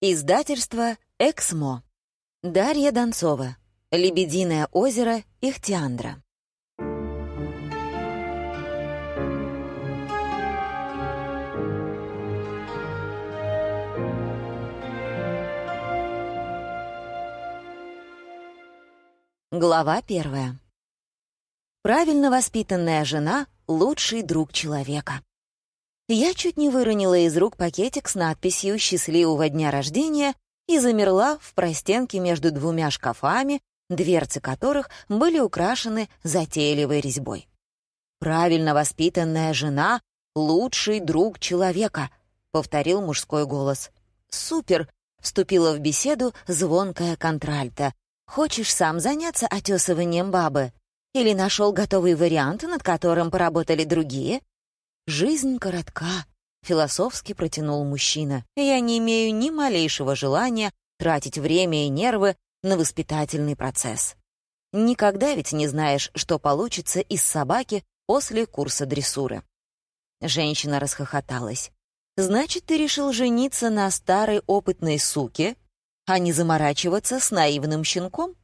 Издательство «Эксмо». Дарья Донцова. «Лебединое озеро Ихтиандра». Глава первая. Правильно воспитанная жена — лучший друг человека. Я чуть не выронила из рук пакетик с надписью «Счастливого дня рождения» и замерла в простенке между двумя шкафами, дверцы которых были украшены затейливой резьбой. «Правильно воспитанная жена — лучший друг человека», — повторил мужской голос. «Супер!» — вступила в беседу звонкая контральта. «Хочешь сам заняться отесыванием бабы? Или нашел готовый вариант, над которым поработали другие?» «Жизнь коротка», — философски протянул мужчина. «Я не имею ни малейшего желания тратить время и нервы на воспитательный процесс. Никогда ведь не знаешь, что получится из собаки после курса дрессуры». Женщина расхохоталась. «Значит, ты решил жениться на старой опытной суке, а не заморачиваться с наивным щенком?»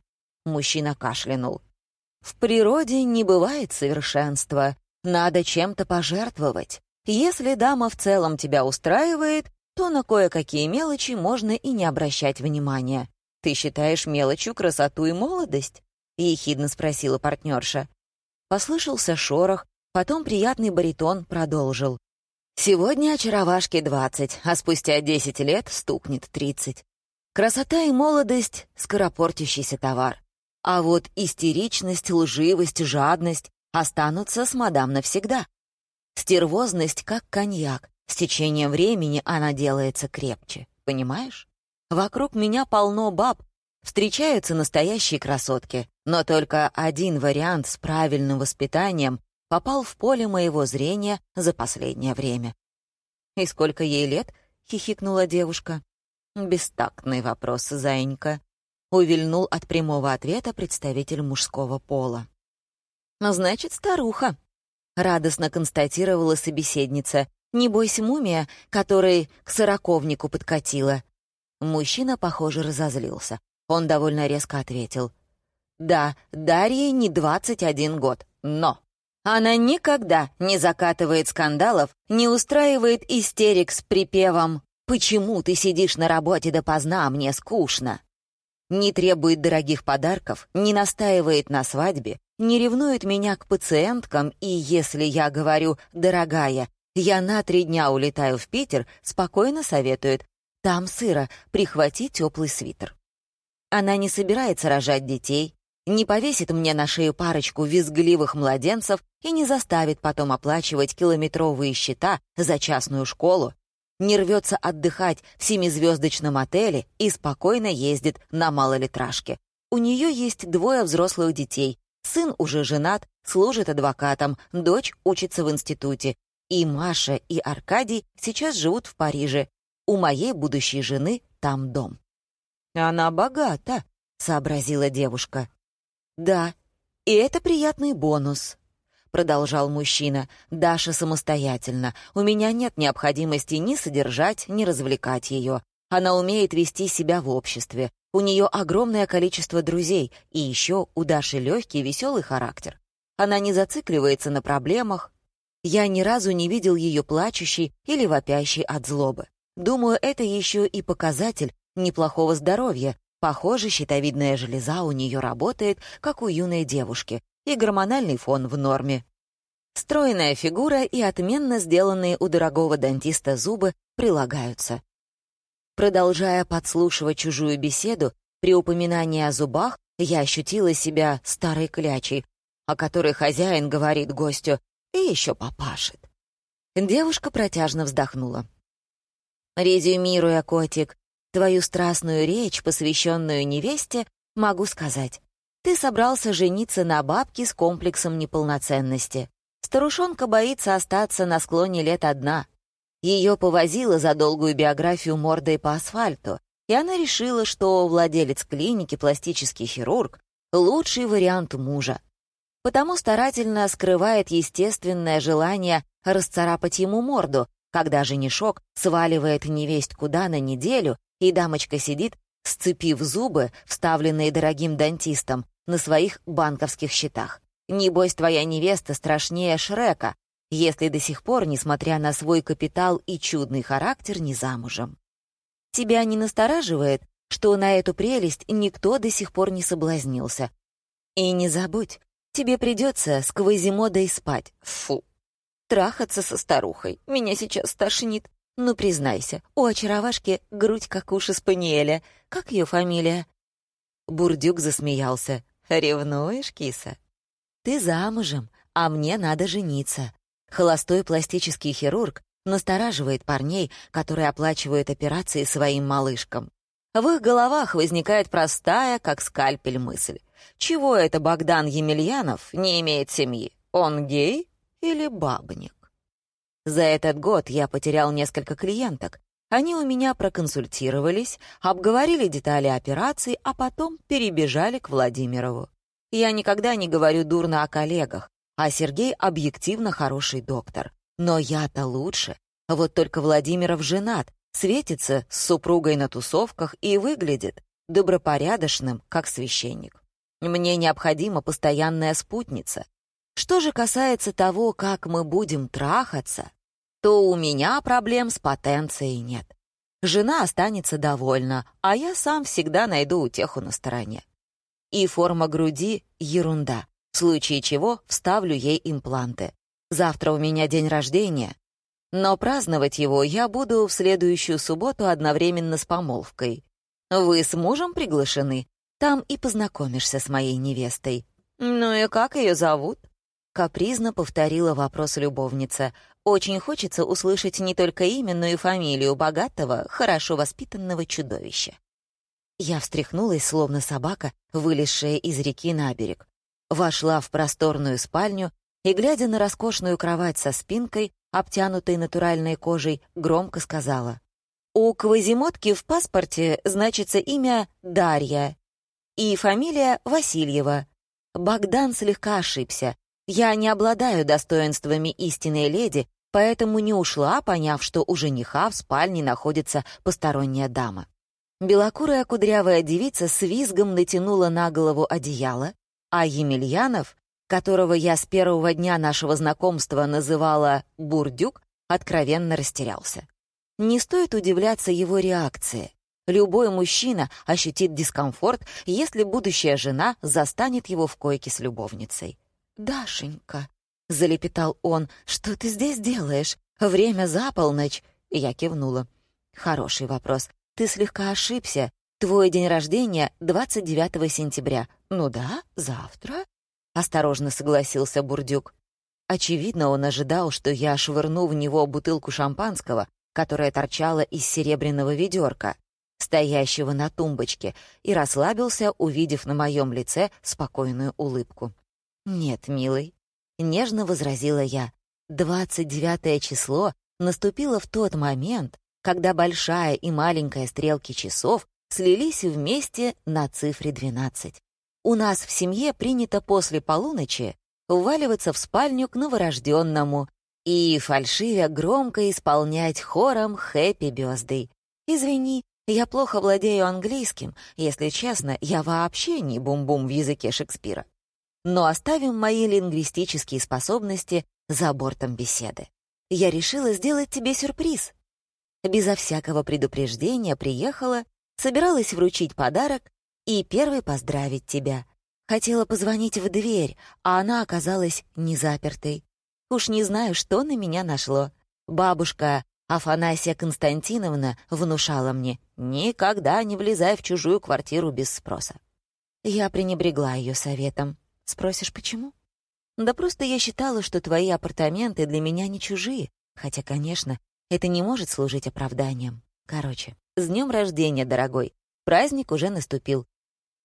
Мужчина кашлянул. «В природе не бывает совершенства», надо чем-то пожертвовать. Если дама в целом тебя устраивает, то на кое-какие мелочи можно и не обращать внимания. Ты считаешь мелочью красоту и молодость? Ехидно спросила партнерша. Послышался шорох, потом приятный баритон продолжил. Сегодня очаровашке двадцать, а спустя десять лет стукнет тридцать. Красота и молодость — скоропортящийся товар. А вот истеричность, лживость, жадность останутся с мадам навсегда. Стервозность как коньяк. С течением времени она делается крепче. Понимаешь? Вокруг меня полно баб. Встречаются настоящие красотки. Но только один вариант с правильным воспитанием попал в поле моего зрения за последнее время. «И сколько ей лет?» — хихикнула девушка. «Бестактный вопрос, зайенька», — увильнул от прямого ответа представитель мужского пола. «Значит, старуха», — радостно констатировала собеседница. «Не бойся мумия, которой к сороковнику подкатила». Мужчина, похоже, разозлился. Он довольно резко ответил. «Да, Дарье не 21 год, но...» Она никогда не закатывает скандалов, не устраивает истерик с припевом «Почему ты сидишь на работе допоздна, а мне скучно?» Не требует дорогих подарков, не настаивает на свадьбе, не ревнует меня к пациенткам, и если я говорю «дорогая», я на три дня улетаю в Питер, спокойно советует «там сыро, прихвати теплый свитер». Она не собирается рожать детей, не повесит мне на шею парочку визгливых младенцев и не заставит потом оплачивать километровые счета за частную школу, не рвется отдыхать в семизвездочном отеле и спокойно ездит на малолитражке. У нее есть двое взрослых детей, Сын уже женат, служит адвокатом, дочь учится в институте. И Маша, и Аркадий сейчас живут в Париже. У моей будущей жены там дом. «Она богата», — сообразила девушка. «Да, и это приятный бонус», — продолжал мужчина. «Даша самостоятельно. У меня нет необходимости ни содержать, ни развлекать ее. Она умеет вести себя в обществе. У нее огромное количество друзей, и еще у Даши легкий веселый характер. Она не зацикливается на проблемах. Я ни разу не видел ее плачущей или вопящей от злобы. Думаю, это еще и показатель неплохого здоровья. Похоже, щитовидная железа у нее работает, как у юной девушки, и гормональный фон в норме. Стройная фигура и отменно сделанные у дорогого дантиста зубы прилагаются. Продолжая подслушивать чужую беседу, при упоминании о зубах я ощутила себя старой клячей, о которой хозяин говорит гостю «и еще попашет». Девушка протяжно вздохнула. «Резюмируя, котик, твою страстную речь, посвященную невесте, могу сказать. Ты собрался жениться на бабке с комплексом неполноценности. Старушонка боится остаться на склоне лет одна. Ее повозило за долгую биографию мордой по асфальту, и она решила, что владелец клиники, пластический хирург, лучший вариант мужа. Потому старательно скрывает естественное желание расцарапать ему морду, когда женишок сваливает невесть куда на неделю И дамочка сидит, сцепив зубы, вставленные дорогим дантистом, на своих банковских счетах. Небось, твоя невеста страшнее Шрека, если до сих пор, несмотря на свой капитал и чудный характер, не замужем. Тебя не настораживает, что на эту прелесть никто до сих пор не соблазнился. И не забудь, тебе придется с Квазимодой спать. Фу. Трахаться со старухой. Меня сейчас тошнит. Ну, признайся, у очаровашки грудь как уши спаниеля. Как ее фамилия?» Бурдюк засмеялся. «Ревнуешь, киса? Ты замужем, а мне надо жениться. Холостой пластический хирург настораживает парней, которые оплачивают операции своим малышкам. В их головах возникает простая, как скальпель, мысль. Чего это Богдан Емельянов не имеет семьи? Он гей или бабник? За этот год я потерял несколько клиенток. Они у меня проконсультировались, обговорили детали операции, а потом перебежали к Владимирову. Я никогда не говорю дурно о коллегах, а Сергей объективно хороший доктор. Но я-то лучше. Вот только Владимиров женат, светится с супругой на тусовках и выглядит добропорядочным, как священник. Мне необходима постоянная спутница. Что же касается того, как мы будем трахаться, то у меня проблем с потенцией нет. Жена останется довольна, а я сам всегда найду утеху на стороне. И форма груди — ерунда, в случае чего вставлю ей импланты. Завтра у меня день рождения, но праздновать его я буду в следующую субботу одновременно с помолвкой. Вы с мужем приглашены, там и познакомишься с моей невестой. Ну и как ее зовут? Капризно повторила вопрос любовница. Очень хочется услышать не только имя, но и фамилию богатого, хорошо воспитанного чудовища. Я встряхнулась, словно собака, вылезшая из реки на берег. Вошла в просторную спальню и, глядя на роскошную кровать со спинкой, обтянутой натуральной кожей, громко сказала. «У Квазимотки в паспорте значится имя Дарья и фамилия Васильева. Богдан слегка ошибся. Я не обладаю достоинствами истинной леди, поэтому не ушла, поняв, что у жениха в спальне находится посторонняя дама. Белокурая кудрявая девица с визгом натянула на голову одеяло, а Емельянов которого я с первого дня нашего знакомства называла «бурдюк», откровенно растерялся. Не стоит удивляться его реакции. Любой мужчина ощутит дискомфорт, если будущая жена застанет его в койке с любовницей. «Дашенька», — залепетал он, — «что ты здесь делаешь? Время за полночь». Я кивнула. «Хороший вопрос. Ты слегка ошибся. Твой день рождения — 29 сентября. Ну да, завтра. — осторожно согласился Бурдюк. Очевидно, он ожидал, что я швырну в него бутылку шампанского, которая торчала из серебряного ведерка, стоящего на тумбочке, и расслабился, увидев на моем лице спокойную улыбку. «Нет, милый», — нежно возразила я, — «29 число наступило в тот момент, когда большая и маленькая стрелки часов слились вместе на цифре 12. У нас в семье принято после полуночи уваливаться в спальню к новорожденному и фальшивя громко исполнять хором «Хэппи Бёздэй». Извини, я плохо владею английским, если честно, я вообще не бум-бум в языке Шекспира. Но оставим мои лингвистические способности за бортом беседы. Я решила сделать тебе сюрприз. Безо всякого предупреждения приехала, собиралась вручить подарок и первой поздравить тебя. Хотела позвонить в дверь, а она оказалась не запертой. Уж не знаю, что на меня нашло. Бабушка Афанасия Константиновна внушала мне «никогда не влезай в чужую квартиру без спроса». Я пренебрегла ее советом. Спросишь, почему? Да просто я считала, что твои апартаменты для меня не чужие, хотя, конечно, это не может служить оправданием. Короче, с днем рождения, дорогой. Праздник уже наступил.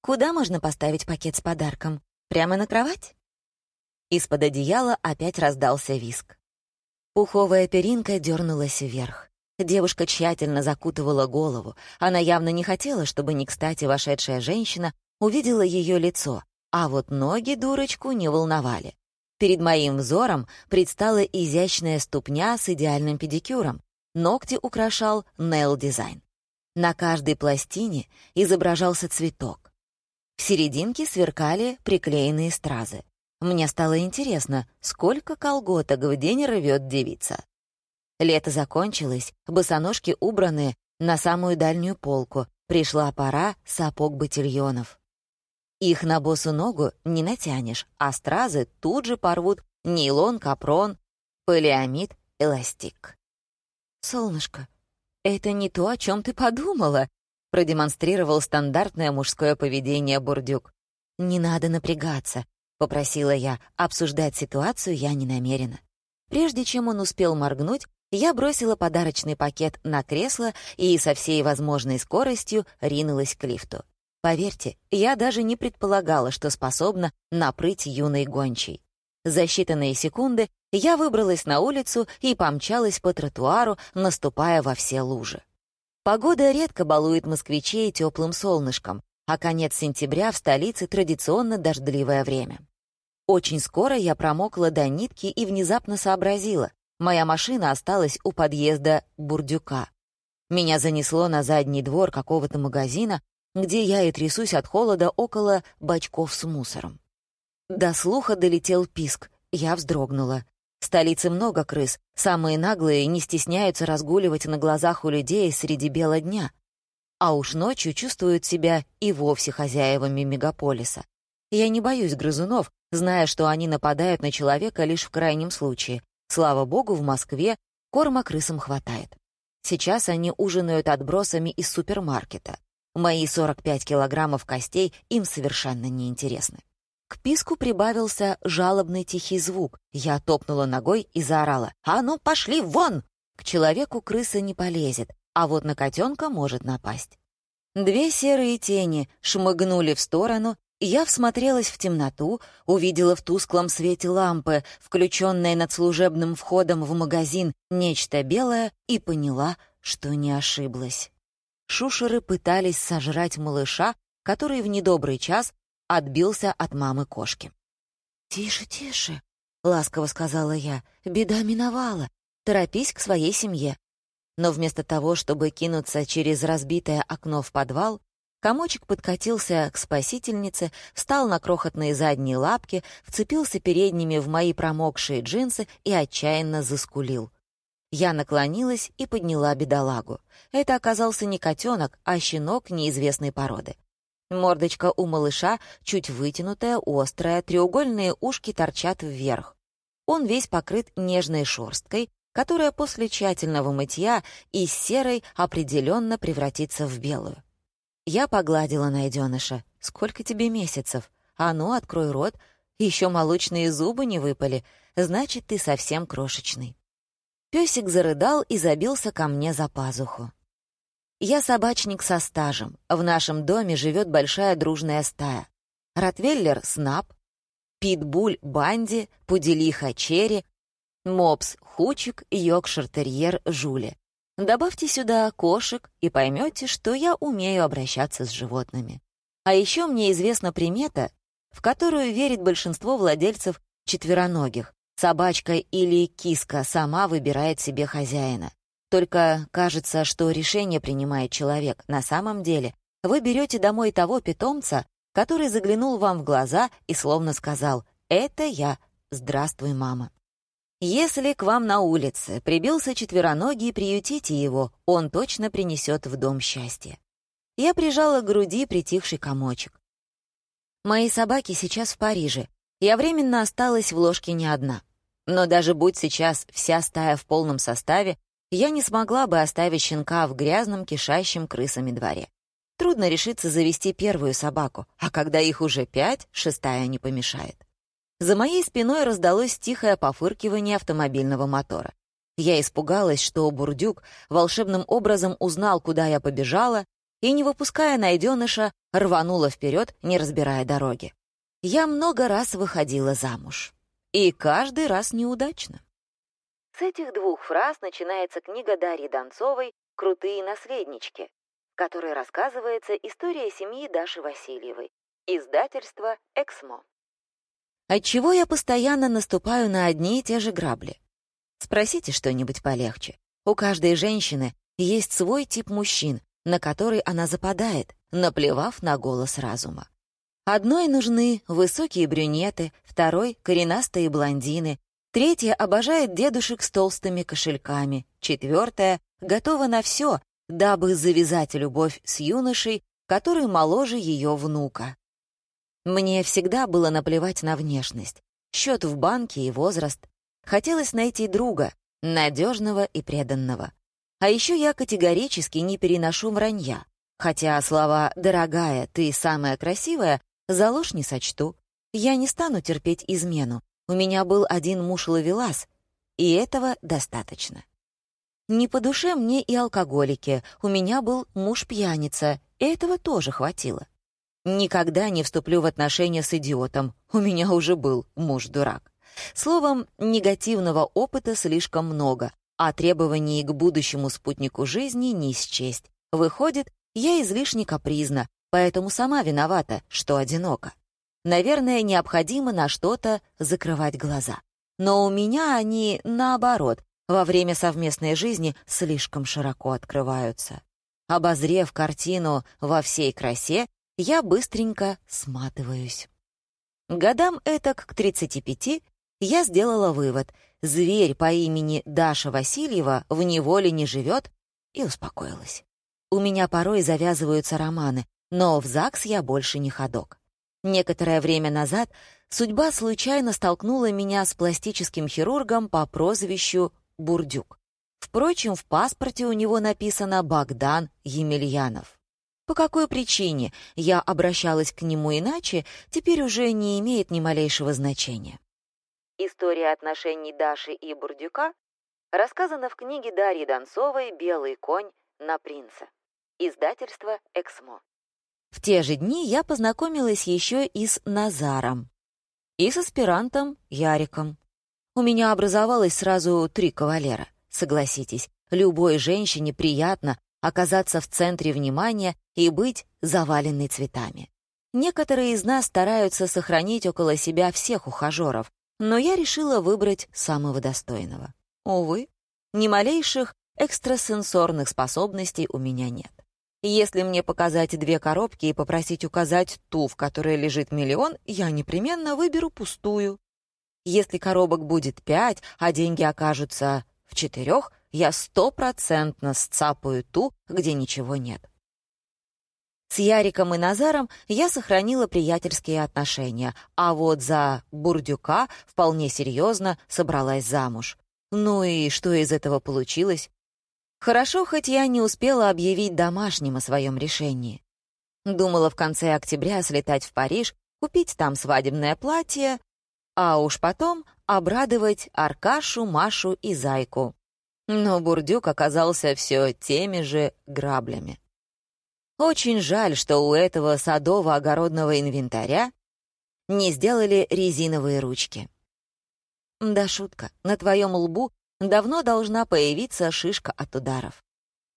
Куда можно поставить пакет с подарком? Прямо на кровать? Из-под одеяла опять раздался виск. Пуховая перинка дернулась вверх. Девушка тщательно закутывала голову. Она явно не хотела, чтобы не кстати вошедшая женщина увидела ее лицо, а вот ноги дурочку не волновали. Перед моим взором предстала изящная ступня с идеальным педикюром. Ногти украшал нейл-дизайн. На каждой пластине изображался цветок. В серединке сверкали приклеенные стразы. Мне стало интересно, сколько колготок в день рвет девица. Лето закончилось, босоножки убраны на самую дальнюю полку. Пришла пора сапог-ботильонов. Их на босу ногу не натянешь, а стразы тут же порвут нейлон, капрон, полиамид, эластик. «Солнышко, это не то, о чем ты подумала», — продемонстрировал стандартное мужское поведение Бурдюк. «Не надо напрягаться», — попросила я. Обсуждать ситуацию я не намерена. Прежде чем он успел моргнуть, я бросила подарочный пакет на кресло и со всей возможной скоростью ринулась к лифту. Поверьте, я даже не предполагала, что способна напрыть юной гончей. За считанные секунды я выбралась на улицу и помчалась по тротуару, наступая во все лужи. Погода редко балует москвичей теплым солнышком, а конец сентября в столице традиционно дождливое время. Очень скоро я промокла до нитки и внезапно сообразила, моя машина осталась у подъезда Бурдюка. Меня занесло на задний двор какого-то магазина, где я и трясусь от холода около бачков с мусором. До слуха долетел писк, я вздрогнула. В столице много крыс, самые наглые не стесняются разгуливать на глазах у людей среди бела дня. А уж ночью чувствуют себя и вовсе хозяевами мегаполиса. Я не боюсь грызунов, зная, что они нападают на человека лишь в крайнем случае. Слава богу, в Москве корма крысам хватает. Сейчас они ужинают отбросами из супермаркета. Мои 45 килограммов костей им совершенно неинтересны. К писку прибавился жалобный тихий звук. Я топнула ногой и заорала. «А ну, пошли вон!» К человеку крыса не полезет, а вот на котенка может напасть. Две серые тени шмыгнули в сторону, и я всмотрелась в темноту, увидела в тусклом свете лампы, включенной над служебным входом в магазин, нечто белое и поняла, что не ошиблась шушеры пытались сожрать малыша, который в недобрый час отбился от мамы кошки. «Тише, тише», — ласково сказала я, — «беда миновала, торопись к своей семье». Но вместо того, чтобы кинуться через разбитое окно в подвал, комочек подкатился к спасительнице, встал на крохотные задние лапки, вцепился передними в мои промокшие джинсы и отчаянно заскулил. Я наклонилась и подняла бедолагу. Это оказался не котенок, а щенок неизвестной породы. Мордочка у малыша чуть вытянутая, острая, треугольные ушки торчат вверх. Он весь покрыт нежной шерсткой, которая после тщательного мытья из серой определенно превратится в белую. Я погладила найденыша. «Сколько тебе месяцев? А ну, открой рот. Еще молочные зубы не выпали. Значит, ты совсем крошечный». Песик зарыдал и забился ко мне за пазуху. Я собачник со стажем. В нашем доме живет большая дружная стая. Ротвейлер — Снап, Питбуль — Банди, Пуделиха — Черри, Мопс — Хучик, Йоркшир-терьер — Жули. Добавьте сюда кошек и поймете, что я умею обращаться с животными. А еще мне известна примета, в которую верит большинство владельцев четвероногих. Собачка или киска сама выбирает себе хозяина. Только кажется, что решение принимает человек. На самом деле вы берете домой того питомца, который заглянул вам в глаза и словно сказал «Это я. Здравствуй, мама». Если к вам на улице прибился четвероногий, приютите его, он точно принесет в дом счастье. Я прижала к груди притихший комочек. Мои собаки сейчас в Париже. Я временно осталась в ложке не одна. Но даже будь сейчас вся стая в полном составе, я не смогла бы оставить щенка в грязном, кишащем крысами дворе. Трудно решиться завести первую собаку, а когда их уже пять, шестая не помешает. За моей спиной раздалось тихое пофыркивание автомобильного мотора. Я испугалась, что бурдюк волшебным образом узнал, куда я побежала, и, не выпуская найденыша, рванула вперед, не разбирая дороги. Я много раз выходила замуж. И каждый раз неудачно. С этих двух фраз начинается книга Дарьи Донцовой «Крутые наследнички», в которой рассказывается история семьи Даши Васильевой, издательство «Эксмо». Отчего я постоянно наступаю на одни и те же грабли? Спросите что-нибудь полегче. У каждой женщины есть свой тип мужчин, на который она западает, наплевав на голос разума. Одной нужны высокие брюнеты, второй — коренастые блондины, третья обожает дедушек с толстыми кошельками, четвертая готова на все, дабы завязать любовь с юношей, который моложе ее внука. Мне всегда было наплевать на внешность, счет в банке и возраст. Хотелось найти друга, надежного и преданного. А еще я категорически не переношу вранья. Хотя слова «дорогая, ты самая красивая» за ложь не сочту. Я не стану терпеть измену. У меня был один муж-ловелас, и этого достаточно. Не по душе мне и алкоголики. У меня был муж-пьяница, этого тоже хватило. Никогда не вступлю в отношения с идиотом. У меня уже был муж-дурак. Словом, негативного опыта слишком много, а требований к будущему спутнику жизни не счесть. Выходит, я излишне капризна, поэтому сама виновата, что одинока. Наверное, необходимо на что-то закрывать глаза. Но у меня они, наоборот, во время совместной жизни слишком широко открываются. Обозрев картину во всей красе, я быстренько сматываюсь. Годам этак к 35 я сделала вывод. Зверь по имени Даша Васильева в неволе не живет, и успокоилась. У меня порой завязываются романы, но в ЗАГС я больше не ходок. Некоторое время назад судьба случайно столкнула меня с пластическим хирургом по прозвищу Бурдюк. Впрочем, в паспорте у него написано «Богдан Емельянов». По какой причине я обращалась к нему иначе, теперь уже не имеет ни малейшего значения. История отношений Даши и Бурдюка рассказана в книге Дарьи Донцовой «Белый конь на принца». Издательство «Эксмо». В те же дни я познакомилась еще и с Назаром, и с аспирантом Яриком. У меня образовалось сразу три кавалера. Согласитесь, любой женщине приятно оказаться в центре внимания и быть заваленной цветами. Некоторые из нас стараются сохранить около себя всех ухажеров, но я решила выбрать самого достойного. Увы, ни малейших экстрасенсорных способностей у меня нет. Если мне показать две коробки и попросить указать ту, в которой лежит миллион, я непременно выберу пустую. Если коробок будет пять, а деньги окажутся в четырех, я стопроцентно сцапаю ту, где ничего нет. С Яриком и Назаром я сохранила приятельские отношения, а вот за Бурдюка вполне серьезно собралась замуж. Ну и что из этого получилось? Хорошо, хоть я не успела объявить домашним о своем решении. Думала в конце октября слетать в Париж, купить там свадебное платье, а уж потом обрадовать Аркашу, Машу и Зайку. Но Бурдюк оказался все теми же граблями. Очень жаль, что у этого садово-огородного инвентаря не сделали резиновые ручки. Да шутка, на твоем лбу давно должна появиться шишка от ударов.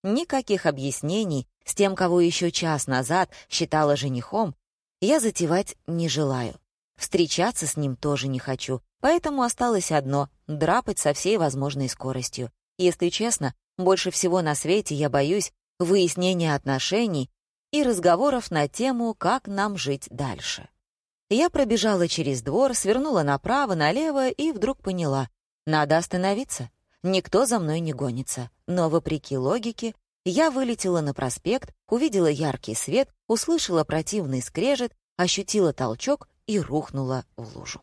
Никаких объяснений с тем, кого еще час назад считала женихом, я затевать не желаю. Встречаться с ним тоже не хочу, поэтому осталось одно — драпать со всей возможной скоростью. Если честно, больше всего на свете я боюсь выяснения отношений и разговоров на тему, как нам жить дальше. Я пробежала через двор, свернула направо, налево и вдруг поняла — надо остановиться. Никто за мной не гонится. Но, вопреки логике, я вылетела на проспект, увидела яркий свет, услышала противный скрежет, ощутила толчок и рухнула в лужу.